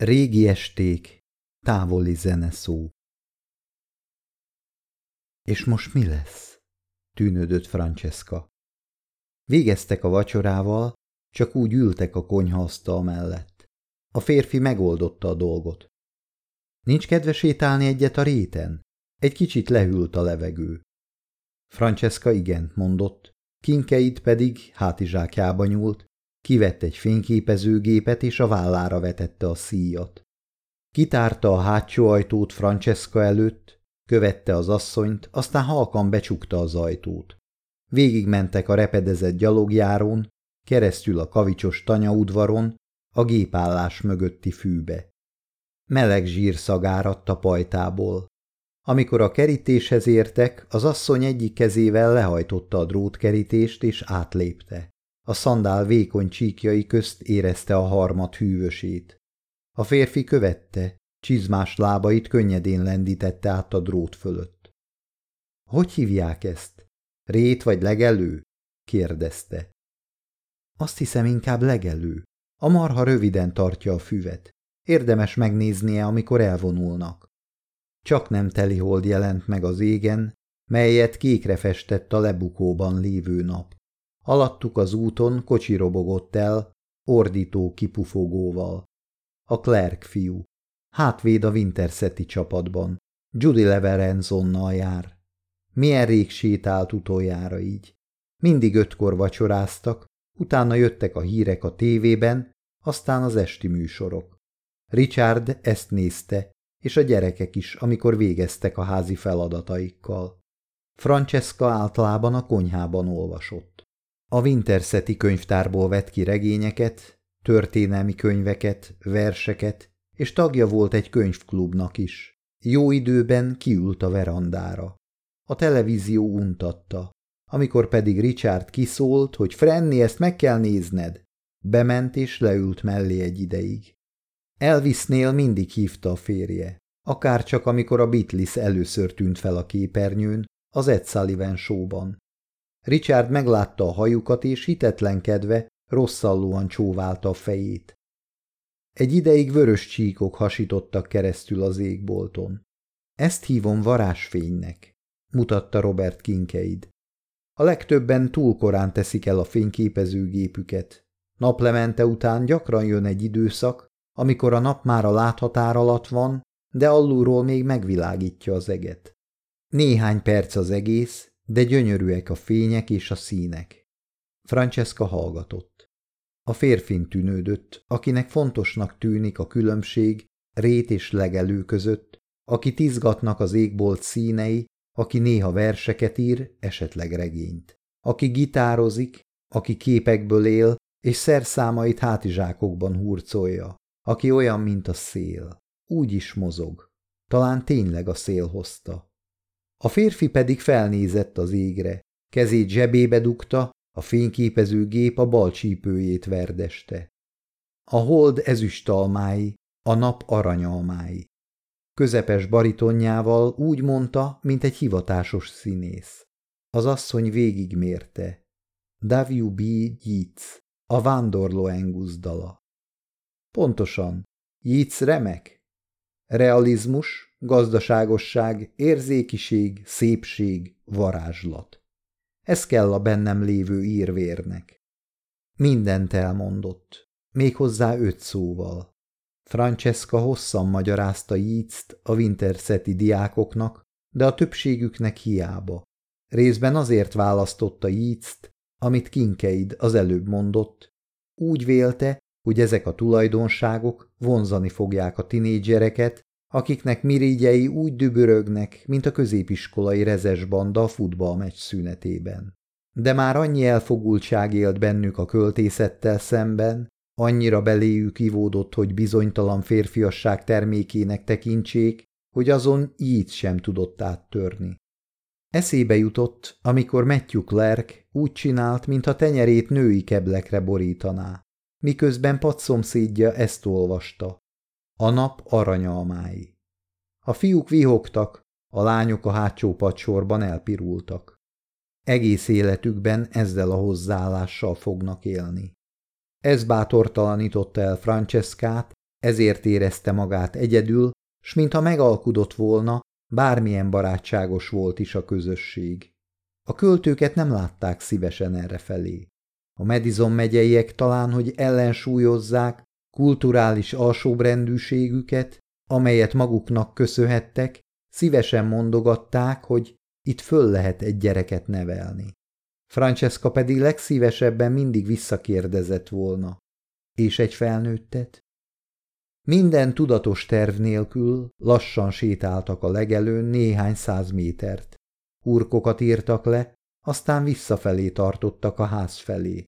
Régi esték, távoli zeneszó. És most mi lesz? tűnődött Francesca. Végeztek a vacsorával, csak úgy ültek a konyhaasztal mellett. A férfi megoldotta a dolgot. Nincs kedve sétálni egyet a réten? Egy kicsit lehűlt a levegő. Francesca igent mondott, kinkeit pedig hátizsákjába nyúlt, kivett egy fényképezőgépet és a vállára vetette a szíjat. Kitárta a hátsó ajtót Francesca előtt, követte az asszonyt, aztán halkan becsukta az ajtót. Végigmentek a repedezett gyalogjárón, keresztül a kavicsos tanyaudvaron, a gépállás mögötti fűbe. Meleg zsír szagáradt a pajtából. Amikor a kerítéshez értek, az asszony egyik kezével lehajtotta a drótkerítést és átlépte. A szandál vékony csíkjai közt érezte a harmat hűvösét. A férfi követte, csizmás lábait könnyedén lendítette át a drót fölött. – Hogy hívják ezt? Rét vagy legelő? – kérdezte. – Azt hiszem inkább legelő. A marha röviden tartja a füvet. Érdemes megnéznie, amikor elvonulnak. Csak nem telihold jelent meg az égen, melyet kékre festett a lebukóban lévő nap. Alattuk az úton kocsi robogott el, ordító kipufogóval. A Clark fiú. Hátvéd a Winterseti csapatban. Judy Leverenzonnal jár. Milyen rég sétált utoljára így. Mindig ötkor vacsoráztak, utána jöttek a hírek a tévében, aztán az esti műsorok. Richard ezt nézte, és a gyerekek is, amikor végeztek a házi feladataikkal. Francesca általában a konyhában olvasott. A Winterseti könyvtárból vett ki regényeket, történelmi könyveket, verseket, és tagja volt egy könyvklubnak is. Jó időben kiült a verandára. A televízió untatta. Amikor pedig Richard kiszólt, hogy Frenni, ezt meg kell nézned, bement és leült mellé egy ideig. Elvisnél mindig hívta a férje, akár csak amikor a Beatles először tűnt fel a képernyőn, az Ed Sullivan showban. Richard meglátta a hajukat, és hitetlenkedve rosszallóan csóválta a fejét. Egy ideig vörös csíkok hasítottak keresztül az égbolton. Ezt hívom varásfénynek, mutatta Robert Kinkeid. A legtöbben túl korán teszik el a fényképezőgépüket. Naplemente után gyakran jön egy időszak, amikor a nap már a láthatár alatt van, de alulról még megvilágítja az eget. Néhány perc az egész, de gyönyörűek a fények és a színek. Francesca hallgatott. A férfin tűnődött, akinek fontosnak tűnik a különbség rét és legelő között, aki izgatnak az égbolt színei, aki néha verseket ír, esetleg regényt, aki gitározik, aki képekből él, és szerszámait hátizsákokban hurcolja, aki olyan, mint a szél. Úgy is mozog. Talán tényleg a szél hozta. A férfi pedig felnézett az égre, kezét zsebébe dugta, a fényképező gép a bal csípőjét verdeste. A hold ezüstalmái, a nap aranyalmái. Közepes baritonjával úgy mondta, mint egy hivatásos színész. Az asszony végigmérte. W. B. Yeats, a vándorló Angus dala. Pontosan, Yeats remek. Realizmus, gazdaságosság, érzékiség, szépség, varázslat. Ez kell a bennem lévő írvérnek. Mindent elmondott, méghozzá öt szóval. Francesca hosszan magyarázta Yeats-t a Winterseti diákoknak, de a többségüknek hiába. Részben azért választotta Yeats-t, amit Kinkeid az előbb mondott. Úgy vélte, hogy ezek a tulajdonságok vonzani fogják a tinédzsereket, akiknek mirigyei úgy dübörögnek, mint a középiskolai rezes banda a futballmeccs szünetében. De már annyi elfogultság élt bennük a költészettel szemben, annyira beléjük ivódott, hogy bizonytalan férfiasság termékének tekintsék, hogy azon így sem tudott áttörni. Eszébe jutott, amikor Matthew Clark úgy csinált, mintha tenyerét női keblekre borítaná miközben padszomszédja ezt olvasta. A nap aranyalmái. A fiúk vihogtak, a lányok a hátsó padsorban elpirultak. Egész életükben ezzel a hozzáállással fognak élni. Ez bátortalanította el Franceskát, ezért érezte magát egyedül, s mintha megalkudott volna, bármilyen barátságos volt is a közösség. A költőket nem látták szívesen errefelé. A Madison megyeiek talán, hogy ellensúlyozzák kulturális alsóbrendűségüket, amelyet maguknak köszönhettek, szívesen mondogatták, hogy itt föl lehet egy gyereket nevelni. Francesca pedig legszívesebben mindig visszakérdezett volna. És egy felnőttet? Minden tudatos terv nélkül lassan sétáltak a legelőn néhány száz métert. Hurkokat írtak le, aztán visszafelé tartottak a ház felé.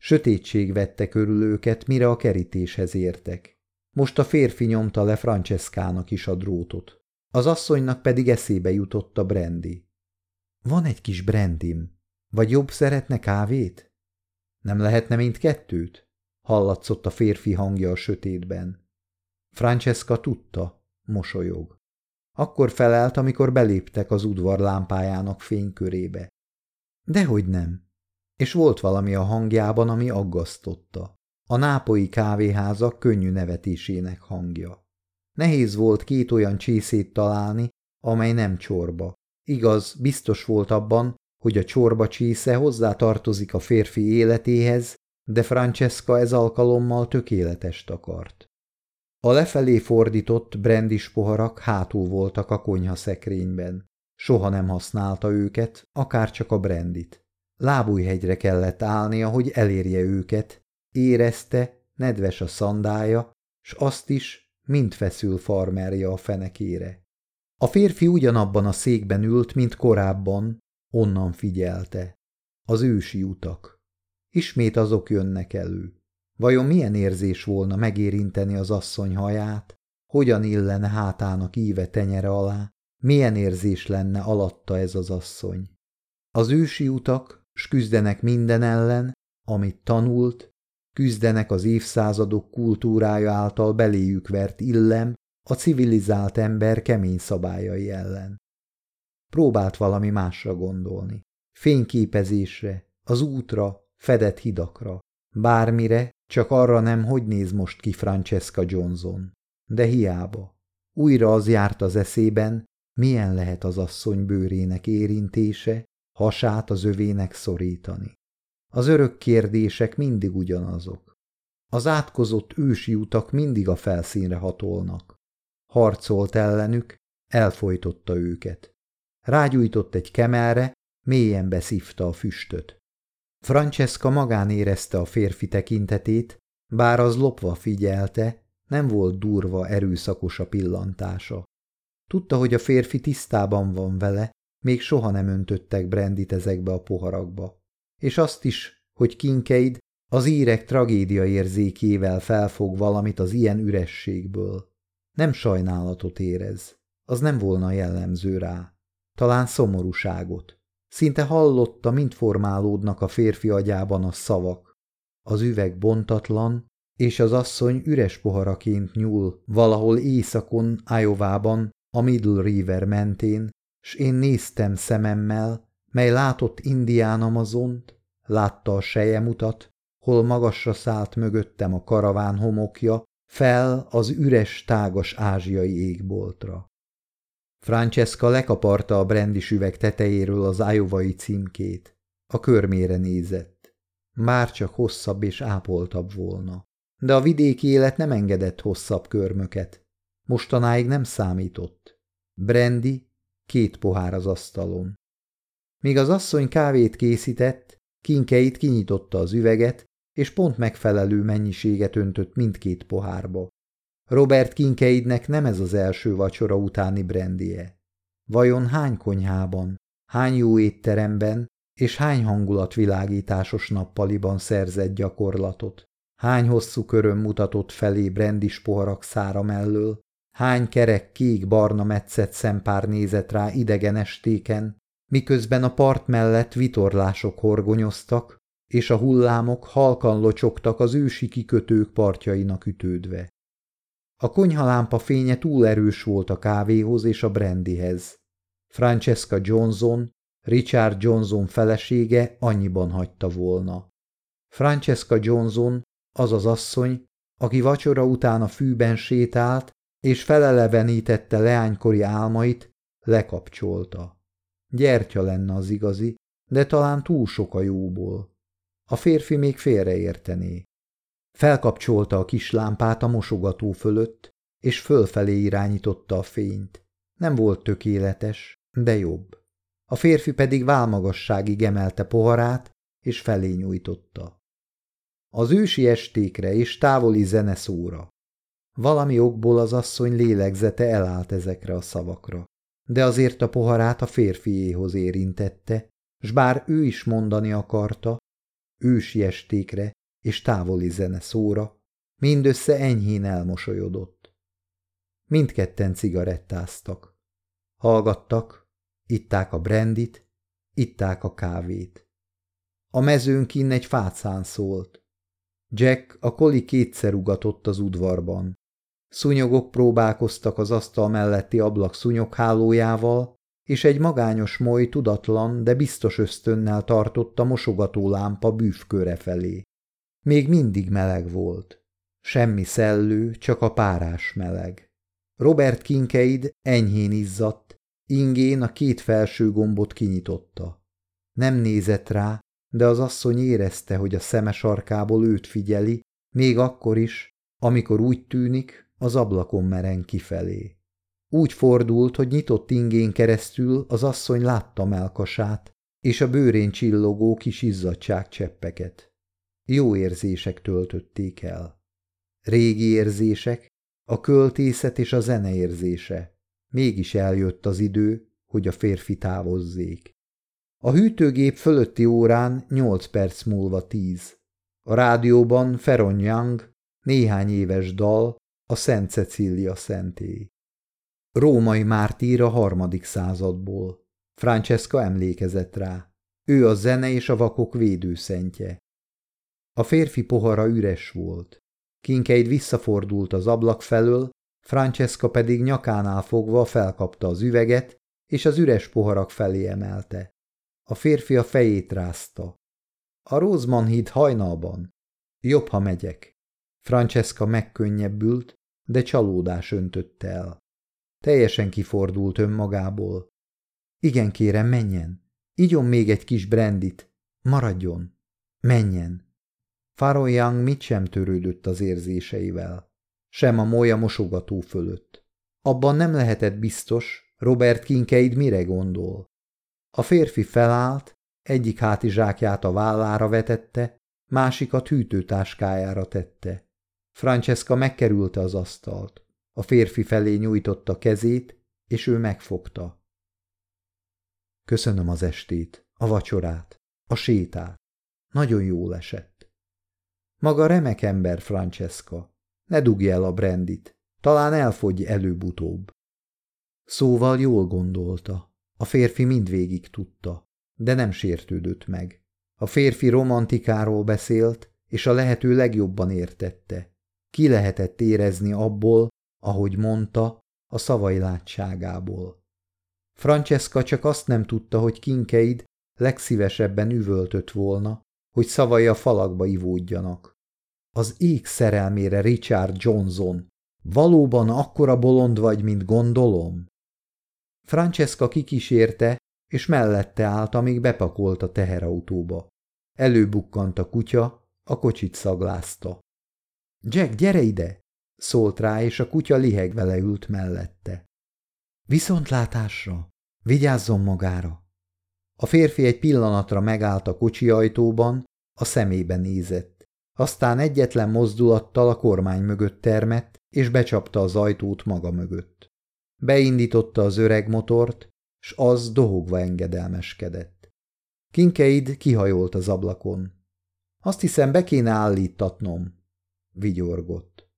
Sötétség vette körül őket, mire a kerítéshez értek. Most a férfi nyomta le Franceskának is a drótot. Az asszonynak pedig eszébe jutott a brandy. Van egy kis brandim, vagy jobb szeretne kávét? Nem lehetne mindkettőt? Hallatszott a férfi hangja a sötétben. Francesca tudta, mosolyog. Akkor felelt, amikor beléptek az udvar lámpájának fénykörébe. Dehogy nem. És volt valami a hangjában, ami aggasztotta. A nápoi kávéházak könnyű nevetésének hangja. Nehéz volt két olyan csészét találni, amely nem csorba. Igaz, biztos volt abban, hogy a csorba csésze hozzá tartozik a férfi életéhez, de Francesca ez alkalommal tökéletest akart. A lefelé fordított brandis poharak hátul voltak a konyha szekrényben. Soha nem használta őket, akár csak a brandit. Lábújhegyre kellett állnia, hogy elérje őket, érezte, nedves a szandája, s azt is, mint feszül farmerja a fenekére. A férfi ugyanabban a székben ült, mint korábban, onnan figyelte. Az ősi utak. Ismét azok jönnek elő. Vajon milyen érzés volna megérinteni az asszony haját? Hogyan illene hátának íve tenyere alá? Milyen érzés lenne alatta ez az asszony? Az ősi utak, s küzdenek minden ellen, amit tanult, küzdenek az évszázadok kultúrája által beléjük vert illem, a civilizált ember kemény szabályai ellen. Próbált valami másra gondolni. Fényképezésre, az útra, fedett hidakra. Bármire, csak arra nem, hogy néz most ki Francesca Johnson. De hiába. Újra az járt az eszében, milyen lehet az asszony bőrének érintése, hasát az övének szorítani. Az örök kérdések mindig ugyanazok. Az átkozott ősi utak mindig a felszínre hatolnak. Harcolt ellenük, elfolytotta őket. Rágyújtott egy kemelre, mélyen beszívta a füstöt. Francesca magán érezte a férfi tekintetét, bár az lopva figyelte, nem volt durva, erőszakos a pillantása. Tudta, hogy a férfi tisztában van vele, még soha nem öntöttek brandit ezekbe a poharakba. És azt is, hogy Kinkeid az írek tragédia érzékével felfog valamit az ilyen ürességből. Nem sajnálatot érez, az nem volna jellemző rá. Talán szomorúságot. Szinte hallotta, mint formálódnak a férfi agyában a szavak. Az üveg bontatlan, és az asszony üres poharaként nyúl valahol északon, Ájovában, a Middle River mentén, s én néztem szememmel, mely látott indián Amazont, látta a sejemutat, hol magasra szállt mögöttem a karaván homokja, fel az üres, tágas ázsiai égboltra. Francesca lekaparta a brandis üveg tetejéről az ájovai címkét. A körmére nézett. Már csak hosszabb és ápoltabb volna. De a vidéki élet nem engedett hosszabb körmöket. Mostanáig nem számított. Brandy, két pohár az asztalon. Míg az asszony kávét készített, kinkeit kinyitotta az üveget, és pont megfelelő mennyiséget öntött mindkét pohárba. Robert Kinkeidnek nem ez az első vacsora utáni brandie. Vajon hány konyhában, hány jó étteremben és hány hangulatvilágításos nappaliban szerzett gyakorlatot? Hány hosszú körön mutatott felé brandis poharak szára mellől? Hány kerek kék-barna metszett szempár nézett rá idegen estéken, miközben a part mellett vitorlások horgonyoztak, és a hullámok halkan locsogtak az ősi kikötők partjainak ütődve. A konyhalámpa fénye túl erős volt a kávéhoz és a brandyhez. Francesca Johnson, Richard Johnson felesége annyiban hagyta volna. Francesca Johnson, az az asszony, aki vacsora után a fűben sétált, és felelevenítette leánykori álmait, lekapcsolta. Gyertya lenne az igazi, de talán túl sok a jóból. A férfi még félreértené. Felkapcsolta a kis lámpát a mosogató fölött, és fölfelé irányította a fényt. Nem volt tökéletes, de jobb. A férfi pedig válmagasságig emelte poharát, és felé nyújtotta. Az ősi estékre és távoli zeneszóra. Valami okból az asszony lélegzete elállt ezekre a szavakra, de azért a poharát a férfiéhoz érintette, s bár ő is mondani akarta, ősi estékre és távoli zeneszóra, mindössze enyhén elmosolyodott. Mindketten cigarettáztak. Hallgattak, itták a brandit, itták a kávét. A mezőn kinn egy fácán szólt. Jack a koli kétszer ugatott az udvarban. Szúnyogok próbálkoztak az asztal melletti ablak szúnyoghálójával, és egy magányos moly tudatlan, de biztos ösztönnel tartott a mosogató lámpa bűvköre felé. Még mindig meleg volt. Semmi szellő, csak a párás meleg. Robert Kinkeid enyhén izzadt, ingén a két felső gombot kinyitotta. Nem nézett rá, de az asszony érezte, hogy a szeme sarkából őt figyeli, még akkor is, amikor úgy tűnik, az ablakon meren kifelé. Úgy fordult, hogy nyitott ingén keresztül az asszony látta melkasát, és a bőrén csillogó kis cseppeket. Jó érzések töltötték el. Régi érzések, a költészet és a zene érzése. Mégis eljött az idő, hogy a férfi távozzék. A hűtőgép fölötti órán nyolc perc múlva tíz. A rádióban Feron Young, néhány éves dal, a Szent Cecília szentély. Római mártír a harmadik századból. Francesca emlékezett rá. Ő a zene és a vakok védőszentje. A férfi pohara üres volt. Kinkeid visszafordult az ablak felől, Francesca pedig nyakánál fogva felkapta az üveget, és az üres poharak felé emelte. A férfi a fejét rázta. A Rózman híd hajnalban. Jobb, ha megyek. Francesca megkönnyebbült, de csalódás öntötte el. Teljesen kifordult önmagából. Igen, kérem, menjen. Igyon még egy kis brandit. Maradjon. Menjen. Farol Young mit sem törődött az érzéseivel. Sem a molya mosogató fölött. Abban nem lehetett biztos, Robert Kinkeid mire gondol. A férfi felállt, egyik hátizsákját a vállára vetette, másikat hűtőtáskájára tette. Francesca megkerülte az asztalt. A férfi felé nyújtotta kezét, és ő megfogta. Köszönöm az estét, a vacsorát, a sétát. Nagyon jól esett. Maga remek ember, Francesca. Ne dugj el a brandit. Talán elfogy előbb-utóbb. Szóval jól gondolta. A férfi mindvégig tudta, de nem sértődött meg. A férfi romantikáról beszélt, és a lehető legjobban értette. Ki lehetett érezni abból, ahogy mondta, a szavai látságából. Francesca csak azt nem tudta, hogy Kinkeid legszívesebben üvöltött volna, hogy szavai a falakba ivódjanak. Az ég szerelmére Richard Johnson, valóban akkora bolond vagy, mint gondolom? Francesca kikísérte, és mellette állt, amíg bepakolt a teherautóba. Előbukkant a kutya, a kocsit szaglázta. – Jack, gyere ide! – szólt rá, és a kutya lihegve leült mellette. – Viszontlátásra! Vigyázzon magára! A férfi egy pillanatra megállt a kocsi ajtóban, a szemébe nézett. Aztán egyetlen mozdulattal a kormány mögött termett, és becsapta az ajtót maga mögött. Beindította az öreg motort, s az dohogva engedelmeskedett. Kinkeid kihajolt az ablakon. Azt hiszem, be kéne állítatnom, vigyorgott.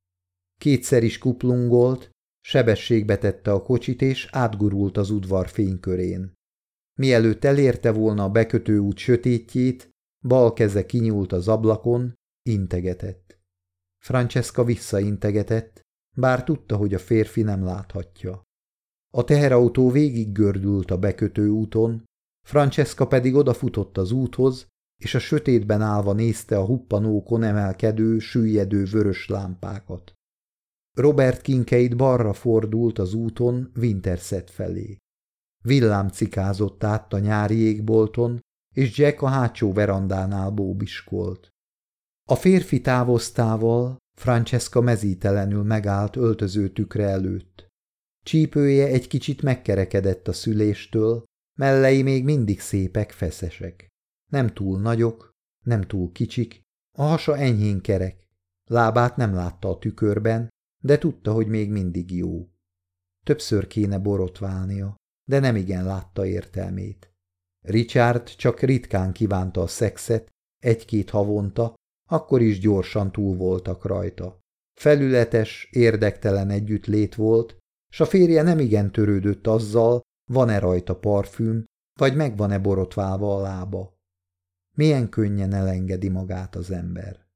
Kétszer is kuplungolt, sebességbe tette a kocsit, és átgurult az udvar fénykörén. Mielőtt elérte volna a bekötő út sötétjét, bal keze kinyúlt az ablakon, integetett. Francesca visszaintegetett, bár tudta, hogy a férfi nem láthatja. A teherautó végig gördült a bekötő úton, Francesca pedig odafutott az úthoz, és a sötétben állva nézte a huppanókon emelkedő, süllyedő vörös lámpákat. Robert Kinkeid balra fordult az úton Winterset felé. Villám cikázott át a nyári égbolton, és Jack a hátsó verandánál bóbiskolt. A férfi távoztával Francesca mezítelenül megállt öltöző tükre előtt. Csípője egy kicsit megkerekedett a szüléstől, mellei még mindig szépek, feszesek. Nem túl nagyok, nem túl kicsik, a hasa enyhén kerek. Lábát nem látta a tükörben, de tudta, hogy még mindig jó. Többször kéne borotválnia, de nem igen látta értelmét. Richard csak ritkán kívánta a szexet, egy-két havonta, akkor is gyorsan túl voltak rajta. Felületes, érdektelen együttlét volt, s a férje nem igen törődött azzal, van-e rajta parfüm, vagy meg van-e borotválva a lába. Milyen könnyen elengedi magát az ember.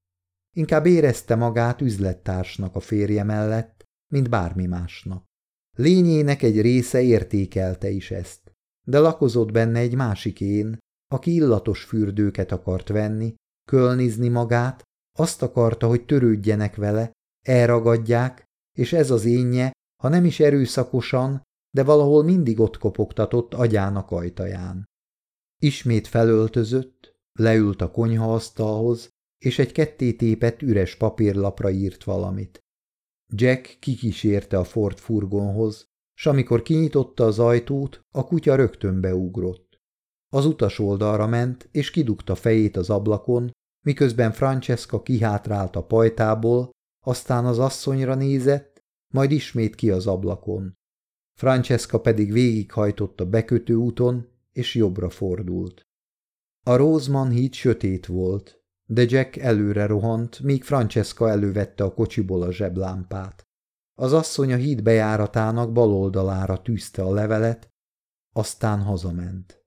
Inkább érezte magát üzlettársnak a férje mellett, mint bármi másnak. Lényének egy része értékelte is ezt, de lakozott benne egy másik én, aki illatos fürdőket akart venni, kölnizni magát, azt akarta, hogy törődjenek vele, elragadják, és ez az énje, ha nem is erőszakosan, de valahol mindig ott kopogtatott agyának ajtaján. Ismét felöltözött, leült a konyhaasztalhoz, és egy kettétépet üres papírlapra írt valamit. Jack kikísérte a Ford furgonhoz, s amikor kinyitotta az ajtót, a kutya rögtön beugrott. Az utas oldalra ment, és kidugta fejét az ablakon, miközben Francesca kihátrált a pajtából, aztán az asszonyra nézett, majd ismét ki az ablakon. Francesca pedig végighajtott a bekötő úton, és jobbra fordult. A Roseman híd sötét volt, de Jack előre rohant, míg Francesca elővette a kocsiból a zseblámpát. Az asszony a híd bejáratának bal oldalára tűzte a levelet, aztán hazament.